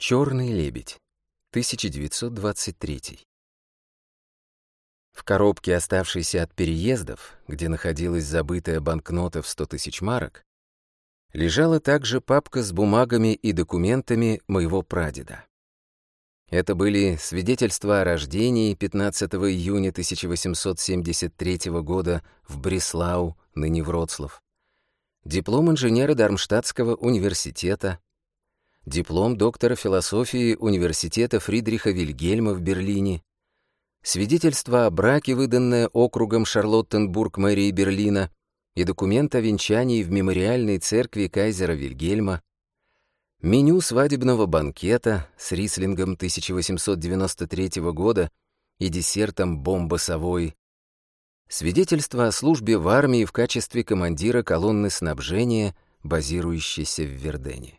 Черный лебедь, 1923. В коробке, оставшейся от переездов, где находилась забытая банкнота в 100 тысяч марок, лежала также папка с бумагами и документами моего прадеда. Это были свидетельства о рождении 15 июня 1873 года в Бреслау, ныне Вроцлав, диплом инженера Дармштадтского университета, диплом доктора философии Университета Фридриха Вильгельма в Берлине, свидетельство о браке, выданное округом Шарлоттенбург мэрии Берлина, и документ о венчании в мемориальной церкви кайзера Вильгельма, меню свадебного банкета с рислингом 1893 года и десертом бомба совой, свидетельство о службе в армии в качестве командира колонны снабжения, базирующейся в Вердене.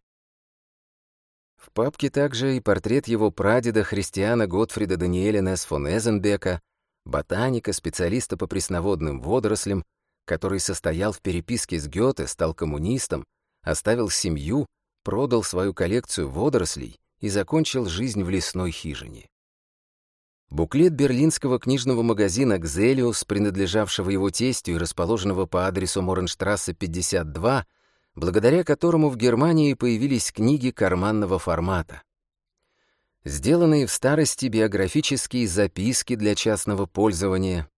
В папке также и портрет его прадеда христиана Готфрида Даниэля Несс фон Эзенбека, ботаника, специалиста по пресноводным водорослям, который состоял в переписке с Гёте, стал коммунистом, оставил семью, продал свою коллекцию водорослей и закончил жизнь в лесной хижине. Буклет берлинского книжного магазина «Гзелиус», принадлежавшего его тестю и расположенного по адресу Моренштрассе 52, благодаря которому в Германии появились книги карманного формата. Сделанные в старости биографические записки для частного пользования,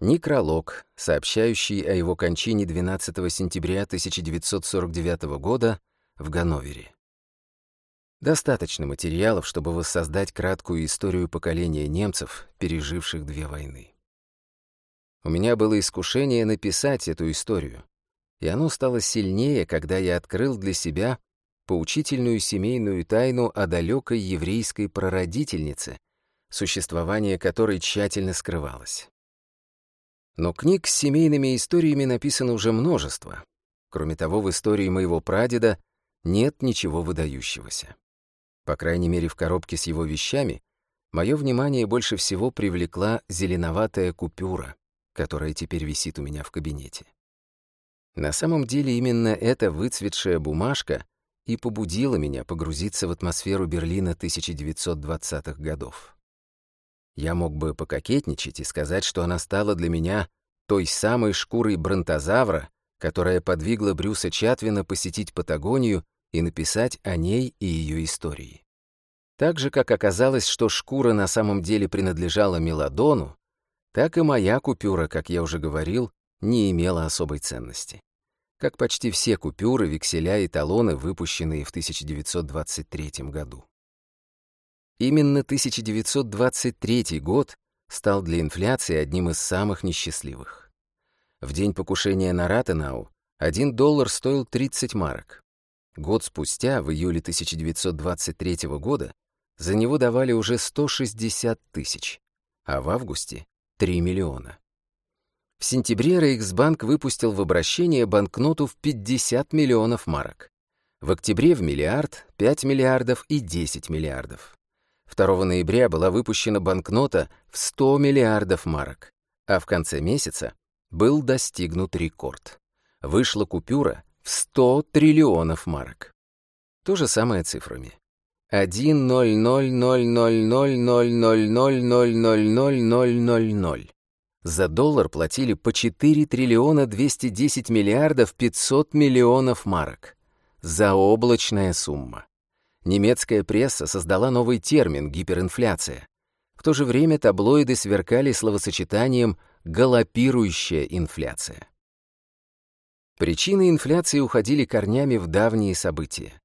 некролог, сообщающий о его кончине 12 сентября 1949 года в Ганновере. Достаточно материалов, чтобы воссоздать краткую историю поколения немцев, переживших две войны. У меня было искушение написать эту историю, и оно стало сильнее, когда я открыл для себя поучительную семейную тайну о далекой еврейской прародительнице, существование которой тщательно скрывалось. Но книг с семейными историями написано уже множество. Кроме того, в истории моего прадеда нет ничего выдающегося. По крайней мере, в коробке с его вещами мое внимание больше всего привлекла зеленоватая купюра, которая теперь висит у меня в кабинете. На самом деле именно эта выцветшая бумажка и побудила меня погрузиться в атмосферу Берлина 1920-х годов. Я мог бы пококетничать и сказать, что она стала для меня той самой шкурой бронтозавра, которая подвигла Брюса Чатвина посетить Патагонию и написать о ней и ее истории. Так же, как оказалось, что шкура на самом деле принадлежала Меладону, так и моя купюра, как я уже говорил, не имела особой ценности как почти все купюры, векселя и талоны, выпущенные в 1923 году. Именно 1923 год стал для инфляции одним из самых несчастливых. В день покушения на Ратенау 1 доллар стоил 30 марок. Год спустя, в июле 1923 года, за него давали уже 160 тысяч, а в августе — 3 миллиона. В сентябре Рейхсбанк выпустил в обращение банкноту в 50 миллионов марок. В октябре в миллиард, 5 миллиардов и 10 миллиардов. 2 ноября была выпущена банкнота в 100 миллиардов марок, а в конце месяца был достигнут рекорд. Вышла купюра в 100 триллионов марок. То же самое цифрами. 1 0 0 0 0 0 0 0 0 0 0 0 0 0 0 за доллар платили по 4 триллиона 210 миллиардов 500 миллионов марок. Заоблачная сумма. Немецкая пресса создала новый термин «гиперинфляция». В то же время таблоиды сверкали словосочетанием «галопирующая инфляция». Причины инфляции уходили корнями в давние события.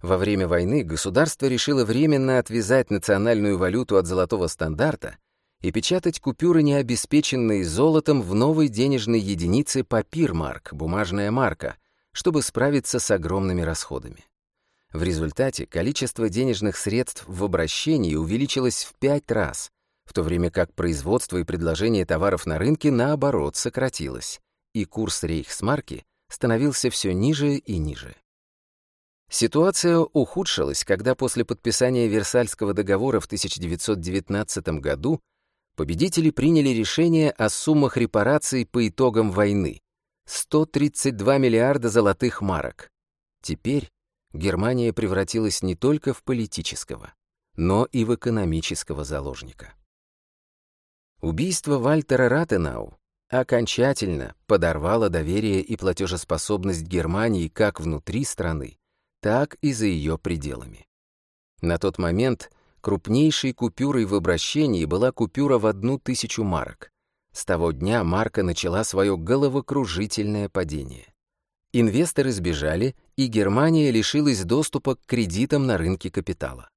Во время войны государство решило временно отвязать национальную валюту от золотого стандарта и печатать купюры, не обеспеченные золотом, в новой денежной единице папирмарк, бумажная марка, чтобы справиться с огромными расходами. В результате количество денежных средств в обращении увеличилось в пять раз, в то время как производство и предложение товаров на рынке, наоборот, сократилось, и курс рейхсмарки становился все ниже и ниже. Ситуация ухудшилась, когда после подписания Версальского договора в 1919 году победители приняли решение о суммах репараций по итогам войны – 132 миллиарда золотых марок. Теперь Германия превратилась не только в политического, но и в экономического заложника. Убийство Вальтера Ратенау окончательно подорвало доверие и платежеспособность Германии как внутри страны, так и за ее пределами. На тот момент – Крупнейшей купюрой в обращении была купюра в одну тысячу марок. С того дня марка начала свое головокружительное падение. Инвесторы сбежали, и Германия лишилась доступа к кредитам на рынке капитала.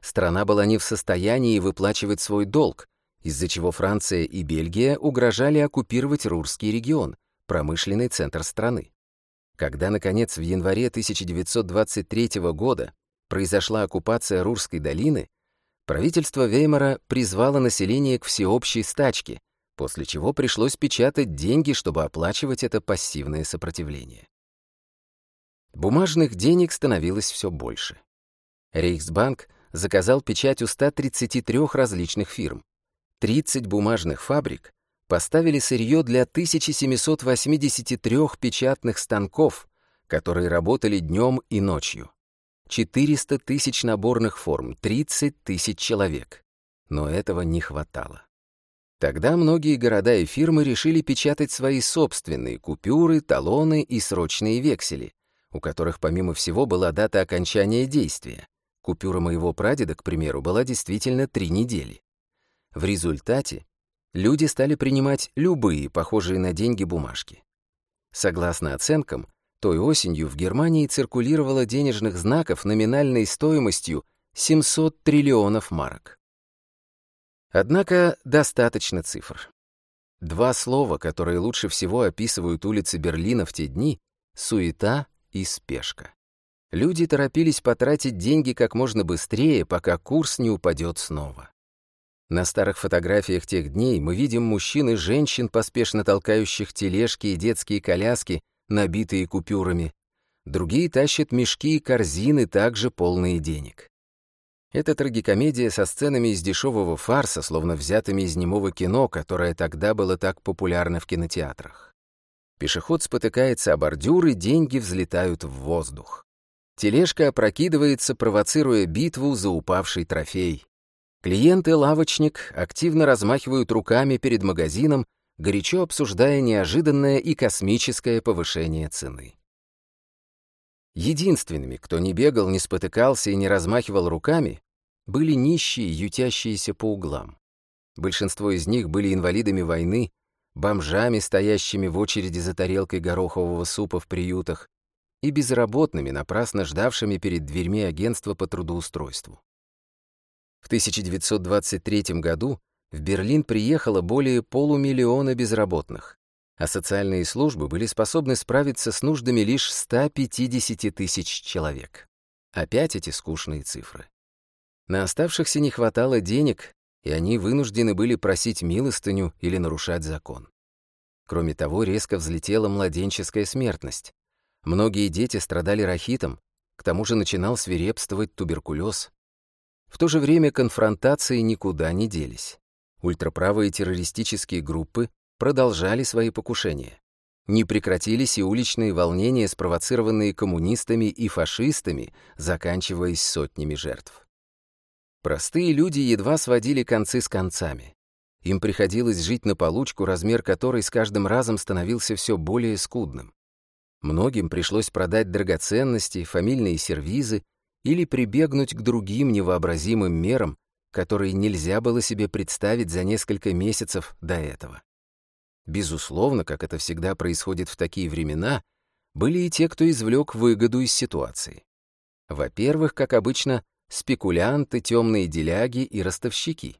Страна была не в состоянии выплачивать свой долг, из-за чего Франция и Бельгия угрожали оккупировать Рурский регион, промышленный центр страны. Когда, наконец, в январе 1923 года произошла оккупация Рурской долины, Правительство Веймара призвало население к всеобщей стачке, после чего пришлось печатать деньги, чтобы оплачивать это пассивное сопротивление. Бумажных денег становилось все больше. Рейхсбанк заказал печать у 133 различных фирм. 30 бумажных фабрик поставили сырье для 1783 печатных станков, которые работали днем и ночью. 400 тысяч наборных форм, 30 тысяч человек. Но этого не хватало. Тогда многие города и фирмы решили печатать свои собственные купюры, талоны и срочные вексели, у которых помимо всего была дата окончания действия. Купюра моего прадеда, к примеру, была действительно три недели. В результате люди стали принимать любые похожие на деньги бумажки. Согласно оценкам, той осенью в Германии циркулировало денежных знаков номинальной стоимостью 700 триллионов марок. Однако достаточно цифр. Два слова, которые лучше всего описывают улицы Берлина в те дни — суета и спешка. Люди торопились потратить деньги как можно быстрее, пока курс не упадет снова. На старых фотографиях тех дней мы видим мужчин и женщин, поспешно толкающих тележки и детские коляски набитые купюрами. Другие тащат мешки и корзины, также полные денег. Это трагикомедия со сценами из дешевого фарса, словно взятыми из немого кино, которое тогда было так популярно в кинотеатрах. Пешеход спотыкается о бордюры, деньги взлетают в воздух. Тележка опрокидывается, провоцируя битву за упавший трофей. Клиенты лавочник активно размахивают руками перед магазином, горячо обсуждая неожиданное и космическое повышение цены. Единственными, кто не бегал, не спотыкался и не размахивал руками, были нищие, ютящиеся по углам. Большинство из них были инвалидами войны, бомжами, стоящими в очереди за тарелкой горохового супа в приютах, и безработными, напрасно ждавшими перед дверьми агентства по трудоустройству. В 1923 году в Берлин приехало более полумиллиона безработных, а социальные службы были способны справиться с нуждами лишь 150 тысяч человек. Опять эти скучные цифры. На оставшихся не хватало денег, и они вынуждены были просить милостыню или нарушать закон. Кроме того, резко взлетела младенческая смертность. Многие дети страдали рахитом, к тому же начинал свирепствовать туберкулез. В то же время конфронтации никуда не делись. Ультраправые террористические группы продолжали свои покушения. Не прекратились и уличные волнения, спровоцированные коммунистами и фашистами, заканчиваясь сотнями жертв. Простые люди едва сводили концы с концами. Им приходилось жить на получку, размер которой с каждым разом становился все более скудным. Многим пришлось продать драгоценности, фамильные сервизы или прибегнуть к другим невообразимым мерам, которые нельзя было себе представить за несколько месяцев до этого. Безусловно, как это всегда происходит в такие времена, были и те, кто извлек выгоду из ситуации. Во-первых, как обычно, спекулянты, темные деляги и ростовщики.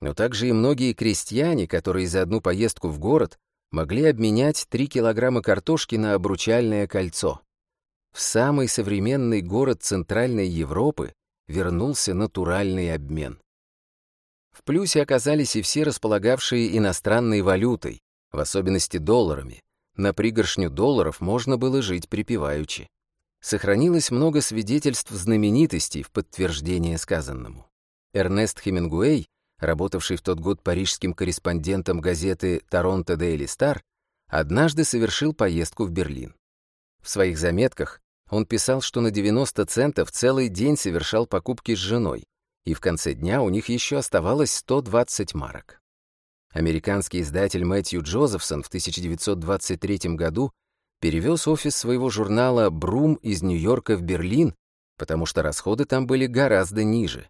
Но также и многие крестьяне, которые за одну поездку в город могли обменять 3 килограмма картошки на обручальное кольцо. В самый современный город Центральной Европы вернулся натуральный обмен. В плюсе оказались и все располагавшие иностранной валютой, в особенности долларами. На пригоршню долларов можно было жить припеваючи. Сохранилось много свидетельств знаменитостей в подтверждение сказанному. Эрнест Хемингуэй, работавший в тот год парижским корреспондентом газеты «Торонто Дейли Стар», однажды совершил поездку в Берлин. В своих заметках он писал, что на 90 центов целый день совершал покупки с женой, и в конце дня у них еще оставалось 120 марок. Американский издатель Мэтью Джозефсон в 1923 году перевез офис своего журнала «Брум» из Нью-Йорка в Берлин, потому что расходы там были гораздо ниже.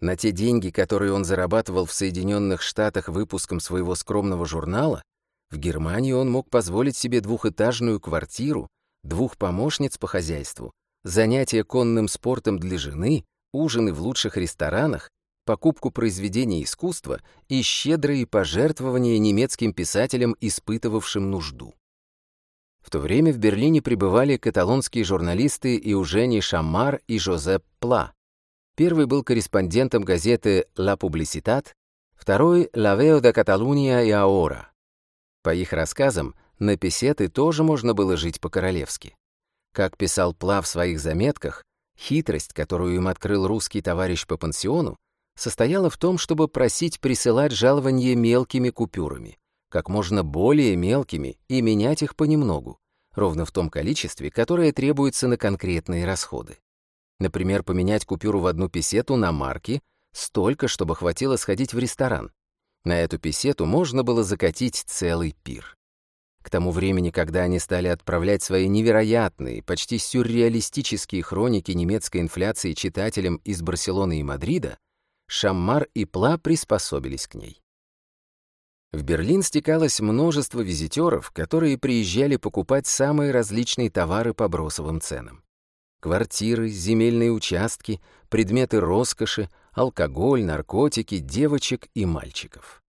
На те деньги, которые он зарабатывал в Соединенных Штатах выпуском своего скромного журнала, в Германии он мог позволить себе двухэтажную квартиру, двух помощниц по хозяйству, занятия конным спортом для жены, ужины в лучших ресторанах, покупку произведений искусства и щедрые пожертвования немецким писателям, испытывавшим нужду. В то время в Берлине пребывали каталонские журналисты Иужени Шамар и Жозеп Пла. Первый был корреспондентом газеты «La Publicitat», второй — «La Veo de Catalunya и Ahora». По их рассказам, на песеты тоже можно было жить по-королевски. Как писал Пла в своих заметках, хитрость, которую им открыл русский товарищ по пансиону, состояла в том, чтобы просить присылать жалование мелкими купюрами, как можно более мелкими, и менять их понемногу, ровно в том количестве, которое требуется на конкретные расходы. Например, поменять купюру в одну песету на марки столько, чтобы хватило сходить в ресторан. На эту песету можно было закатить целый пир. К тому времени, когда они стали отправлять свои невероятные, почти сюрреалистические хроники немецкой инфляции читателям из Барселоны и Мадрида, Шаммар и Пла приспособились к ней. В Берлин стекалось множество визитеров, которые приезжали покупать самые различные товары по бросовым ценам. Квартиры, земельные участки, предметы роскоши, алкоголь, наркотики, девочек и мальчиков.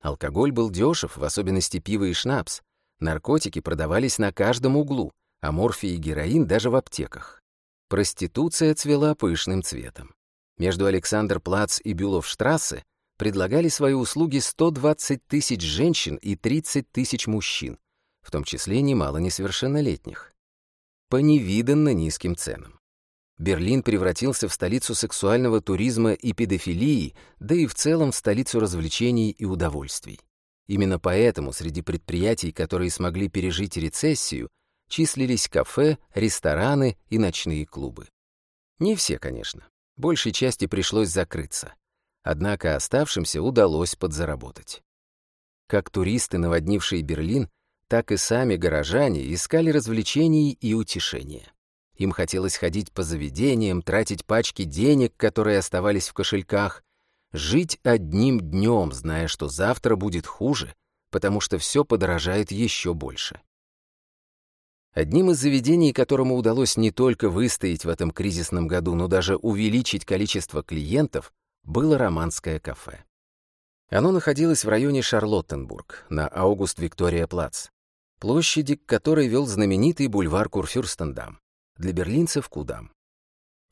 Алкоголь был дешев, в особенности пиво и шнапс, Наркотики продавались на каждом углу, а морфий и героин даже в аптеках. Проституция цвела пышным цветом. Между Александр-Плац и Бюловштрассе предлагали свои услуги 120 тысяч женщин и 30 тысяч мужчин, в том числе немало несовершеннолетних, по невиданно низким ценам. Берлин превратился в столицу сексуального туризма и педофилии, да и в целом в столицу развлечений и удовольствий. Именно поэтому среди предприятий, которые смогли пережить рецессию, числились кафе, рестораны и ночные клубы. Не все, конечно. Большей части пришлось закрыться. Однако оставшимся удалось подзаработать. Как туристы, наводнившие Берлин, так и сами горожане искали развлечений и утешения. Им хотелось ходить по заведениям, тратить пачки денег, которые оставались в кошельках, Жить одним днем, зная, что завтра будет хуже, потому что все подорожает еще больше. Одним из заведений, которому удалось не только выстоять в этом кризисном году, но даже увеличить количество клиентов, было романское кафе. Оно находилось в районе Шарлоттенбург, на Аугуст-Виктория-Плац, площади, к которой вел знаменитый бульвар Курфюрстендам, для берлинцев Кудам.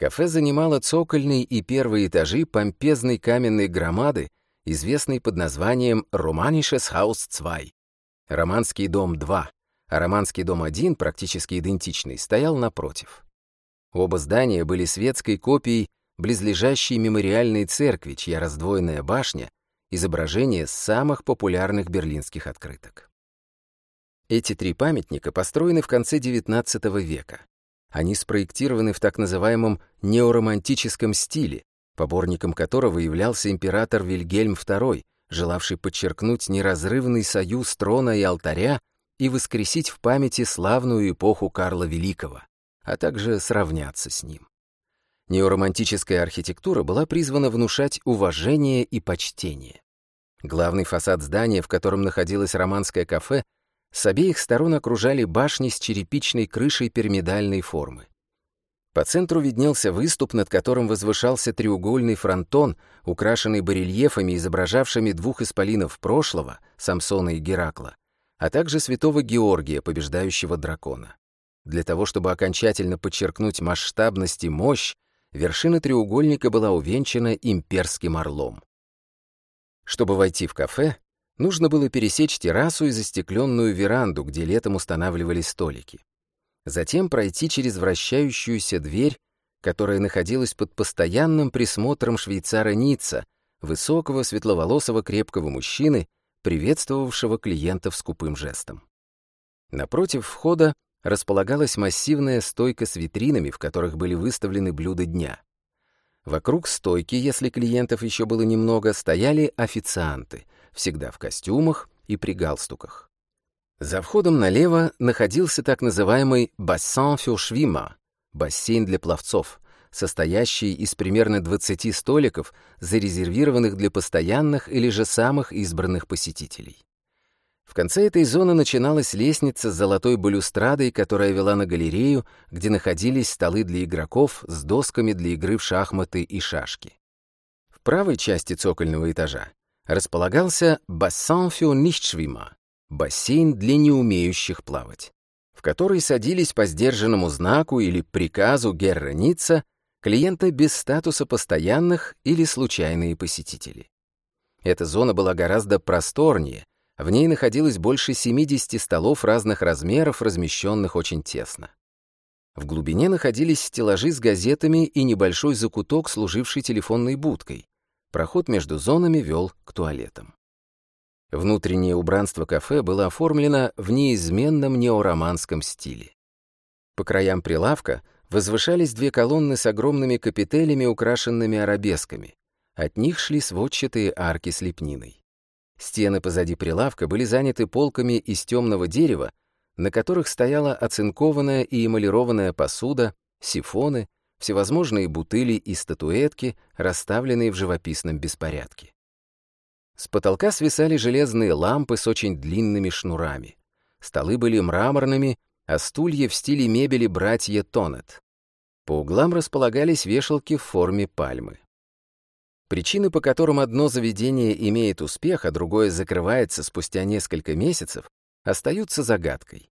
Кафе занимало цокольный и первые этажи помпезной каменной громады, известной под названием «Романишес Хаус 2» — «Романский дом 2», а «Романский дом 1», практически идентичный, стоял напротив. Оба здания были светской копией близлежащей мемориальной церкви, чья раздвоенная башня — изображение самых популярных берлинских открыток. Эти три памятника построены в конце XIX века. Они спроектированы в так называемом неоромантическом стиле, поборником которого являлся император Вильгельм II, желавший подчеркнуть неразрывный союз трона и алтаря и воскресить в памяти славную эпоху Карла Великого, а также сравняться с ним. Неоромантическая архитектура была призвана внушать уважение и почтение. Главный фасад здания, в котором находилось романское кафе, с обеих сторон окружали башни с черепичной крышей пирамидальной формы. По центру виднелся выступ, над которым возвышался треугольный фронтон, украшенный барельефами, изображавшими двух исполинов прошлого, Самсона и Геракла, а также святого Георгия, побеждающего дракона. Для того, чтобы окончательно подчеркнуть масштабность и мощь, вершина треугольника была увенчана имперским орлом. Чтобы войти в кафе, Нужно было пересечь террасу и застекленную веранду, где летом устанавливались столики. Затем пройти через вращающуюся дверь, которая находилась под постоянным присмотром швейцара Ницца, высокого, светловолосого, крепкого мужчины, приветствовавшего клиентов скупым жестом. Напротив входа располагалась массивная стойка с витринами, в которых были выставлены блюда дня. Вокруг стойки, если клиентов еще было немного, стояли официанты — всегда в костюмах и при галстуках. За входом налево находился так называемый «бассейн фюршвима» — бассейн для пловцов, состоящий из примерно 20 столиков, зарезервированных для постоянных или же самых избранных посетителей. В конце этой зоны начиналась лестница с золотой балюстрадой, которая вела на галерею, где находились столы для игроков с досками для игры в шахматы и шашки. В правой части цокольного этажа располагался бассейн фю нищшвима — бассейн для неумеющих плавать, в который садились по сдержанному знаку или приказу герраница клиенты без статуса постоянных или случайные посетители. Эта зона была гораздо просторнее, в ней находилось больше 70 столов разных размеров, размещенных очень тесно. В глубине находились стеллажи с газетами и небольшой закуток, служивший телефонной будкой, Проход между зонами вел к туалетам. Внутреннее убранство кафе было оформлено в неизменном неороманском стиле. По краям прилавка возвышались две колонны с огромными капителями, украшенными арабесками. От них шли сводчатые арки с лепниной. Стены позади прилавка были заняты полками из темного дерева, на которых стояла оцинкованная и эмалированная посуда, сифоны — всевозможные бутыли и статуэтки, расставленные в живописном беспорядке. С потолка свисали железные лампы с очень длинными шнурами. Столы были мраморными, а стулья в стиле мебели братья Тонет. По углам располагались вешалки в форме пальмы. Причины, по которым одно заведение имеет успех, а другое закрывается спустя несколько месяцев, остаются загадкой.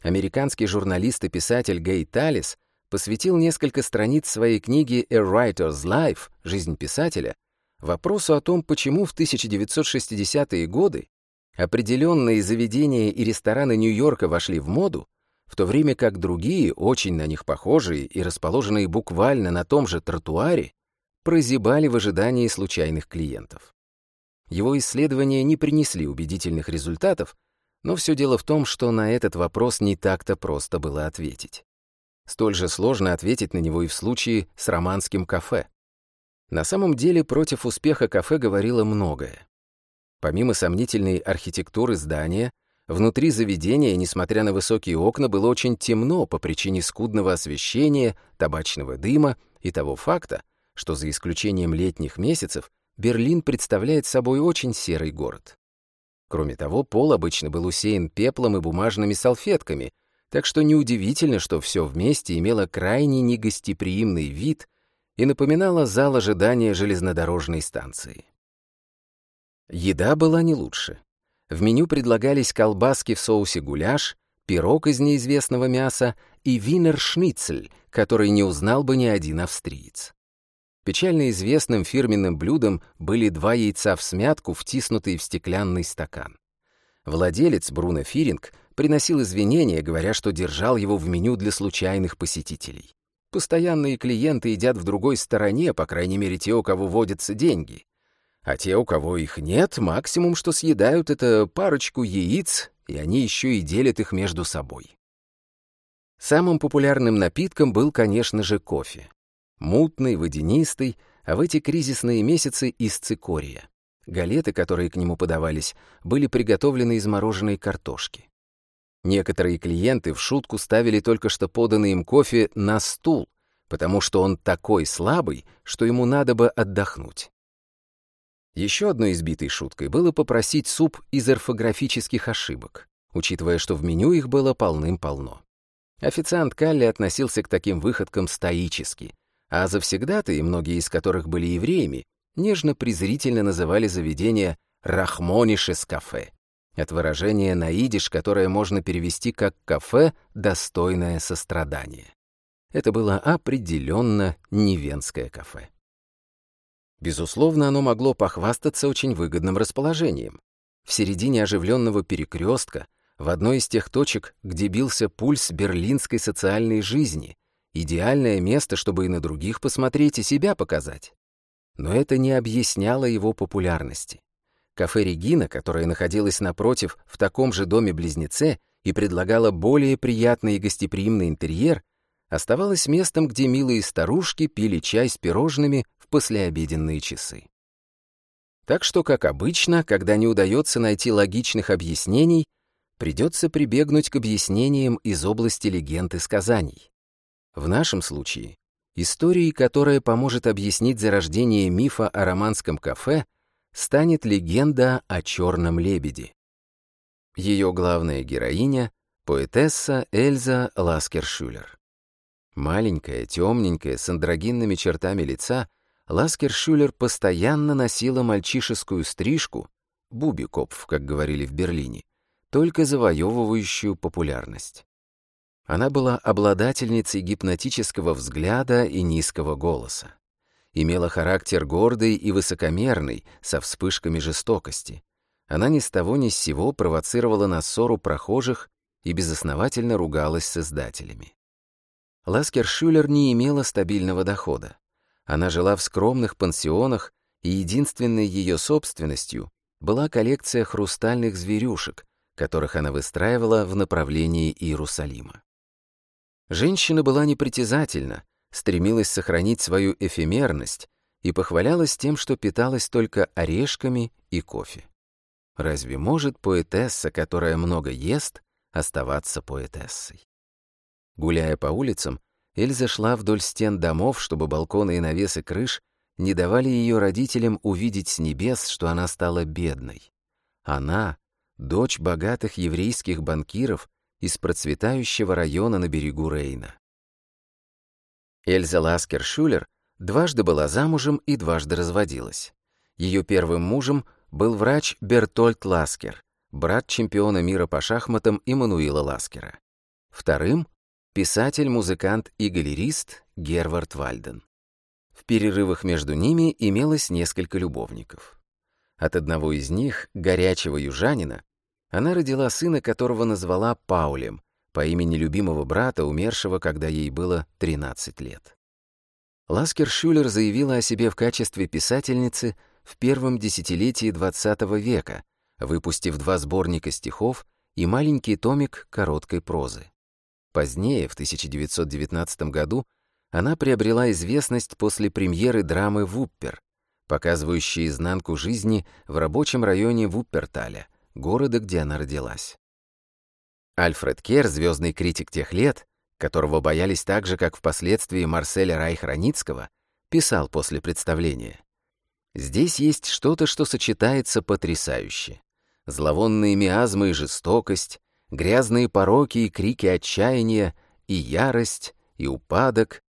Американский журналист и писатель Гей Талис посвятил несколько страниц своей книги «A Writer's Life. Жизнь писателя» вопросу о том, почему в 1960-е годы определенные заведения и рестораны Нью-Йорка вошли в моду, в то время как другие, очень на них похожие и расположенные буквально на том же тротуаре, прозябали в ожидании случайных клиентов. Его исследования не принесли убедительных результатов, но все дело в том, что на этот вопрос не так-то просто было ответить. Столь же сложно ответить на него и в случае с романским кафе. На самом деле против успеха кафе говорило многое. Помимо сомнительной архитектуры здания, внутри заведения, несмотря на высокие окна, было очень темно по причине скудного освещения, табачного дыма и того факта, что за исключением летних месяцев Берлин представляет собой очень серый город. Кроме того, пол обычно был усеян пеплом и бумажными салфетками, так что неудивительно, что все вместе имело крайне негостеприимный вид и напоминало зал ожидания железнодорожной станции. Еда была не лучше. В меню предлагались колбаски в соусе гуляш, пирог из неизвестного мяса и винершницель, который не узнал бы ни один австриец. Печально известным фирменным блюдом были два яйца в смятку, втиснутые в стеклянный стакан. Владелец Бруно Фиринг приносил извинения, говоря, что держал его в меню для случайных посетителей. Постоянные клиенты едят в другой стороне, по крайней мере, те, у кого водятся деньги. А те, у кого их нет, максимум, что съедают, это парочку яиц, и они еще и делят их между собой. Самым популярным напитком был, конечно же, кофе. Мутный, водянистый, а в эти кризисные месяцы из цикория. Галеты, которые к нему подавались, были приготовлены из мороженой картошки. Некоторые клиенты в шутку ставили только что поданный им кофе на стул, потому что он такой слабый, что ему надо бы отдохнуть. Еще одной избитой шуткой было попросить суп из орфографических ошибок, учитывая, что в меню их было полным-полно. Официант Калли относился к таким выходкам стоически, а завсегдаты, многие из которых были евреями, нежно-презрительно называли заведение «рахмонишес кафе», от выражения наидиш, которое можно перевести как «кафе, достойное сострадание». Это было определенно не венское кафе. Безусловно, оно могло похвастаться очень выгодным расположением. В середине оживленного перекрестка, в одной из тех точек, где бился пульс берлинской социальной жизни, идеальное место, чтобы и на других посмотреть, и себя показать. Но это не объясняло его популярности. Кафе «Регина», которое находилось напротив в таком же доме-близнеце и предлагало более приятный и гостеприимный интерьер, оставалось местом, где милые старушки пили чай с пирожными в послеобеденные часы. Так что, как обычно, когда не удается найти логичных объяснений, придется прибегнуть к объяснениям из области легенд и сказаний. В нашем случае — истории, которая поможет объяснить зарождение мифа о романском кафе — станет легенда о черном лебеде. Ее главная героиня — поэтесса Эльза Ласкершюлер. Маленькая, темненькая, с андрогинными чертами лица, Ласкершюлер постоянно носила мальчишескую стрижку, бубикопф, как говорили в Берлине, только завоевывающую популярность. Она была обладательницей гипнотического взгляда и низкого голоса имела характер гордый и высокомерный, со вспышками жестокости. Она ни с того ни с сего провоцировала на ссору прохожих и безосновательно ругалась с издателями. Ласкер Шюлер не имела стабильного дохода. Она жила в скромных пансионах, и единственной ее собственностью была коллекция хрустальных зверюшек, которых она выстраивала в направлении Иерусалима. Женщина была непритязательна, стремилась сохранить свою эфемерность и похвалялась тем, что питалась только орешками и кофе. Разве может поэтесса, которая много ест, оставаться поэтессой? Гуляя по улицам, Эльза шла вдоль стен домов, чтобы балконы и навесы крыш не давали ее родителям увидеть с небес, что она стала бедной. Она — дочь богатых еврейских банкиров из процветающего района на берегу Рейна. Эльза Ласкер Шулер дважды была замужем и дважды разводилась. Ее первым мужем был врач Бертольд Ласкер, брат чемпиона мира по шахматам Иммануила Ласкера. Вторым — писатель, музыкант и галерист Гервард Вальден. В перерывах между ними имелось несколько любовников. От одного из них, горячего южанина, она родила сына, которого назвала Паулем, по имени любимого брата, умершего, когда ей было 13 лет. Ласкер Шюлер заявила о себе в качестве писательницы в первом десятилетии XX века, выпустив два сборника стихов и маленький томик короткой прозы. Позднее, в 1919 году, она приобрела известность после премьеры драмы «Вуппер», показывающей изнанку жизни в рабочем районе Вупперталя, города, где она родилась. Альфред Кер, звездный критик тех лет, которого боялись так же, как впоследствии Марселя Райхраницкого, писал после представления. «Здесь есть что-то, что сочетается потрясающе. Зловонные миазмы и жестокость, грязные пороки и крики отчаяния, и ярость, и упадок,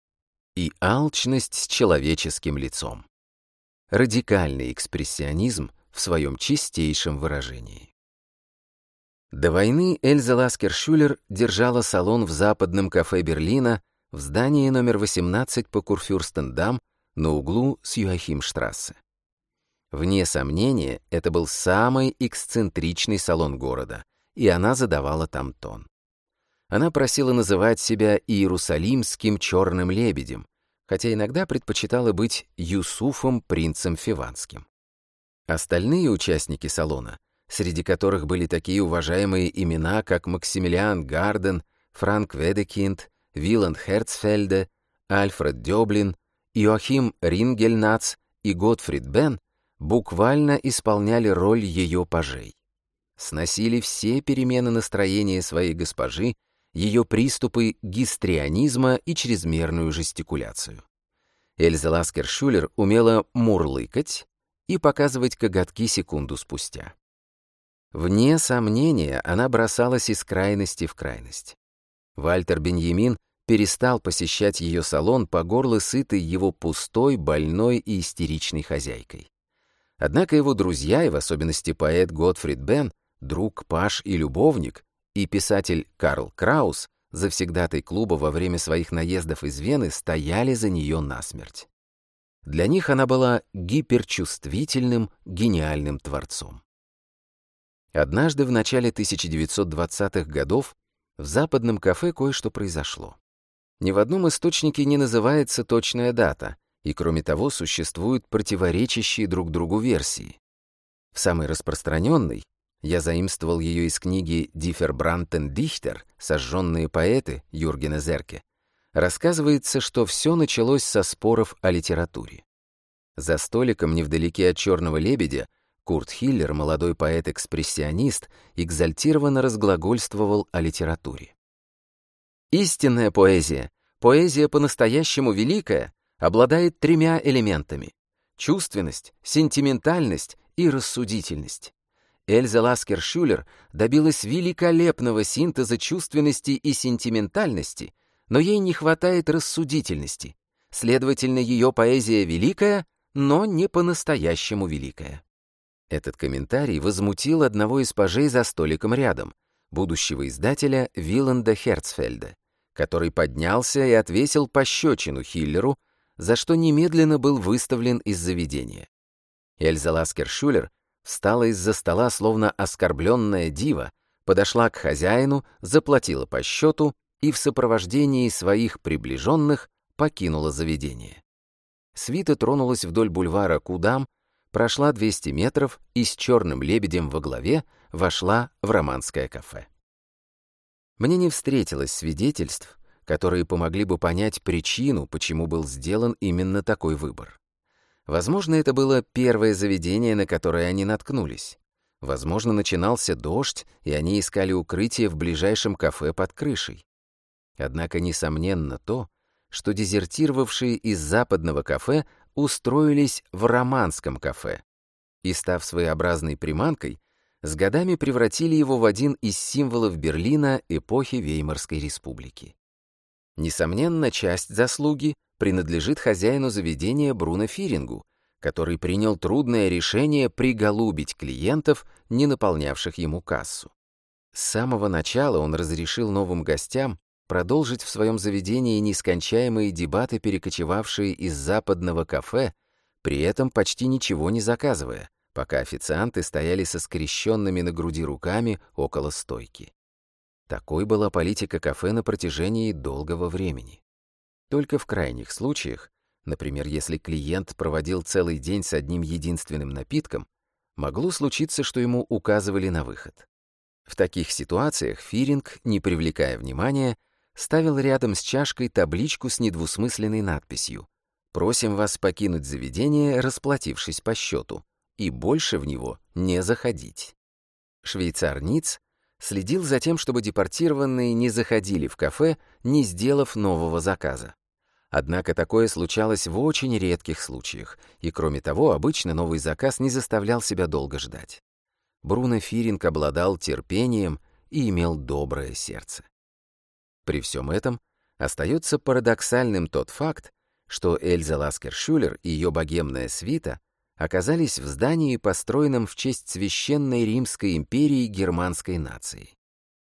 и алчность с человеческим лицом. Радикальный экспрессионизм в своем чистейшем выражении. До войны Эльза Ласкер-Шюлер держала салон в западном кафе Берлина в здании номер 18 по Курфюрстендам на углу с Юахимштрассе. Вне сомнения, это был самый эксцентричный салон города, и она задавала там тон. Она просила называть себя Иерусалимским черным лебедем, хотя иногда предпочитала быть Юсуфом принцем Фиванским. Остальные участники салона — среди которых были такие уважаемые имена, как Максимилиан Гарден, Франк Ведекинд, Виланд Херцфельде, Альфред Дёблин, Иоахим Рингельнац и Готфрид Бен, буквально исполняли роль ее пажей. Сносили все перемены настроения своей госпожи, ее приступы гистрионизма и чрезмерную жестикуляцию. Эльза Ласкер-Шюлер умела мурлыкать и показывать коготки секунду спустя. Вне сомнения, она бросалась из крайности в крайность. Вальтер Беньямин перестал посещать ее салон по горло сытой его пустой, больной и истеричной хозяйкой. Однако его друзья, и в особенности поэт Готфрид Бен, друг, паш и любовник, и писатель Карл Краус, завсегдатый клуба во время своих наездов из Вены, стояли за нее насмерть. Для них она была гиперчувствительным, гениальным творцом. Однажды в начале 1920-х годов в западном кафе кое-что произошло. Ни в одном источнике не называется точная дата, и кроме того существуют противоречащие друг другу версии. В самой распространенной я заимствовал ее из книги «Дифербрантен Дихтер. Сожженные поэты» Юргена Зерке. Рассказывается, что все началось со споров о литературе. За столиком невдалеке от «Черного лебедя» Курт Хиллер, молодой поэт-экспрессионист, экзальтированно разглагольствовал о литературе. «Истинная поэзия, поэзия по-настоящему великая, обладает тремя элементами — чувственность, сентиментальность и рассудительность. Эльза Ласкер-Шюлер добилась великолепного синтеза чувственности и сентиментальности, но ей не хватает рассудительности. Следовательно, ее поэзия великая, но не по-настоящему великая. Этот комментарий возмутил одного из пажей за столиком рядом, будущего издателя Виланда Херцфельда, который поднялся и отвесил пощечину Хиллеру, за что немедленно был выставлен из заведения. Эльза Ласкер-Шулер встала из-за стола, словно оскорбленная дива, подошла к хозяину, заплатила по счету и в сопровождении своих приближенных покинула заведение. Свита тронулась вдоль бульвара Кудам, прошла 200 метров и с черным лебедем во главе вошла в романское кафе. Мне не встретилось свидетельств, которые помогли бы понять причину, почему был сделан именно такой выбор. Возможно, это было первое заведение, на которое они наткнулись. Возможно, начинался дождь, и они искали укрытие в ближайшем кафе под крышей. Однако несомненно то, что дезертировавшие из западного кафе устроились в романском кафе и, став своеобразной приманкой, с годами превратили его в один из символов Берлина эпохи Веймарской республики. Несомненно, часть заслуги принадлежит хозяину заведения Бруно Фирингу, который принял трудное решение приголубить клиентов, не наполнявших ему кассу. С самого начала он разрешил новым гостям продолжить в своем заведении нескончаемые дебаты, перекочевавшие из западного кафе, при этом почти ничего не заказывая, пока официанты стояли со скрещенными на груди руками около стойки. Такой была политика кафе на протяжении долгого времени. Только в крайних случаях, например, если клиент проводил целый день с одним единственным напитком, могло случиться, что ему указывали на выход. В таких ситуациях Фиринг, не привлекая внимания, ставил рядом с чашкой табличку с недвусмысленной надписью «Просим вас покинуть заведение, расплатившись по счету, и больше в него не заходить». Швейцар Ниц следил за тем, чтобы депортированные не заходили в кафе, не сделав нового заказа. Однако такое случалось в очень редких случаях, и кроме того, обычно новый заказ не заставлял себя долго ждать. Бруно Фиринг обладал терпением и имел доброе сердце. При всем этом остается парадоксальным тот факт, что Эльза Ласкер-Шюлер и ее богемная свита оказались в здании, построенном в честь Священной Римской империи германской нации.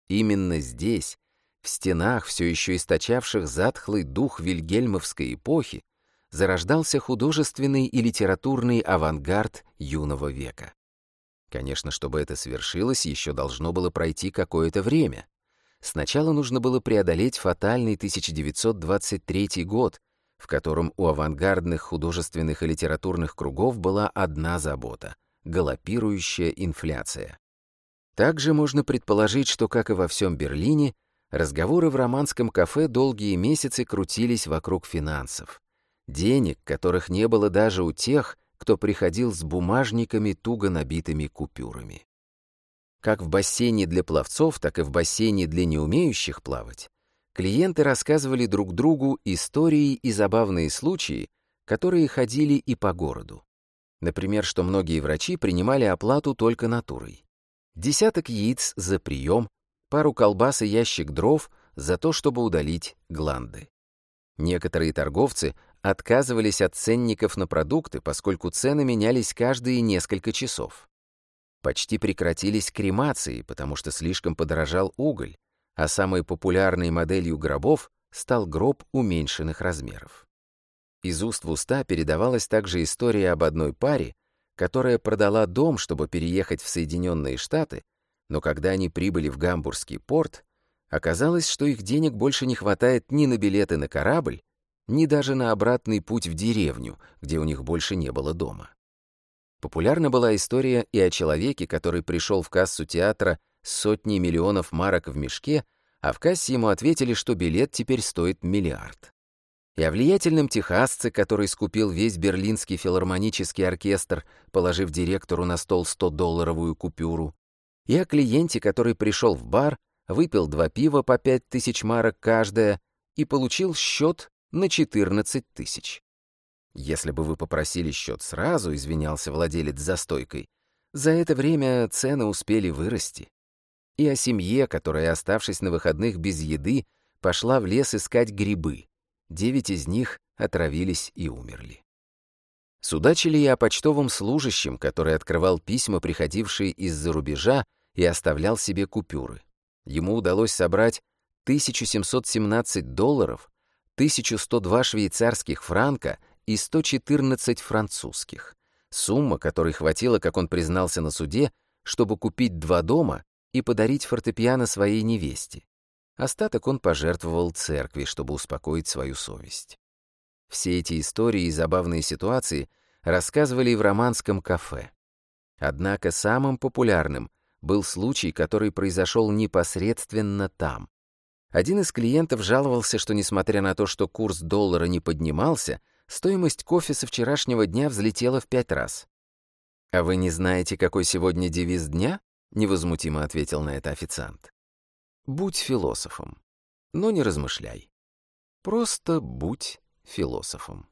Именно здесь, в стенах, все еще источавших затхлый дух Вильгельмовской эпохи, зарождался художественный и литературный авангард юного века. Конечно, чтобы это свершилось, еще должно было пройти какое-то время. Сначала нужно было преодолеть фатальный 1923 год, в котором у авангардных художественных и литературных кругов была одна забота — галопирующая инфляция. Также можно предположить, что, как и во всем Берлине, разговоры в романском кафе долгие месяцы крутились вокруг финансов. Денег, которых не было даже у тех, кто приходил с бумажниками, туго набитыми купюрами. Как в бассейне для пловцов, так и в бассейне для неумеющих плавать, клиенты рассказывали друг другу истории и забавные случаи, которые ходили и по городу. Например, что многие врачи принимали оплату только натурой. Десяток яиц за прием, пару колбас и ящик дров за то, чтобы удалить гланды. Некоторые торговцы отказывались от ценников на продукты, поскольку цены менялись каждые несколько часов. Почти прекратились кремации, потому что слишком подорожал уголь, а самой популярной моделью гробов стал гроб уменьшенных размеров. Из уст в уста передавалась также история об одной паре, которая продала дом, чтобы переехать в Соединенные Штаты, но когда они прибыли в Гамбургский порт, оказалось, что их денег больше не хватает ни на билеты на корабль, ни даже на обратный путь в деревню, где у них больше не было дома. Популярна была история и о человеке, который пришел в кассу театра с сотней миллионов марок в мешке, а в кассе ему ответили, что билет теперь стоит миллиард. И о влиятельном техасце, который скупил весь берлинский филармонический оркестр, положив директору на стол 100-долларовую купюру. И о клиенте, который пришел в бар, выпил два пива по 5000 марок каждое и получил счет на 14 тысяч. Если бы вы попросили счет сразу, извинялся владелец за стойкой, за это время цены успели вырасти. И о семье, которая, оставшись на выходных без еды, пошла в лес искать грибы. Девять из них отравились и умерли. Судачили и о почтовом служащем, который открывал письма, приходившие из-за рубежа, и оставлял себе купюры. Ему удалось собрать 1717 долларов, 1102 швейцарских франка и 114 французских. Сумма, которой хватило, как он признался на суде, чтобы купить два дома и подарить фортепиано своей невесте. Остаток он пожертвовал церкви, чтобы успокоить свою совесть. Все эти истории и забавные ситуации рассказывали и в романском кафе. Однако самым популярным был случай, который произошел непосредственно там. Один из клиентов жаловался, что несмотря на то, что курс доллара не поднимался, Стоимость кофе со вчерашнего дня взлетела в пять раз. «А вы не знаете, какой сегодня девиз дня?» — невозмутимо ответил на это официант. «Будь философом, но не размышляй. Просто будь философом».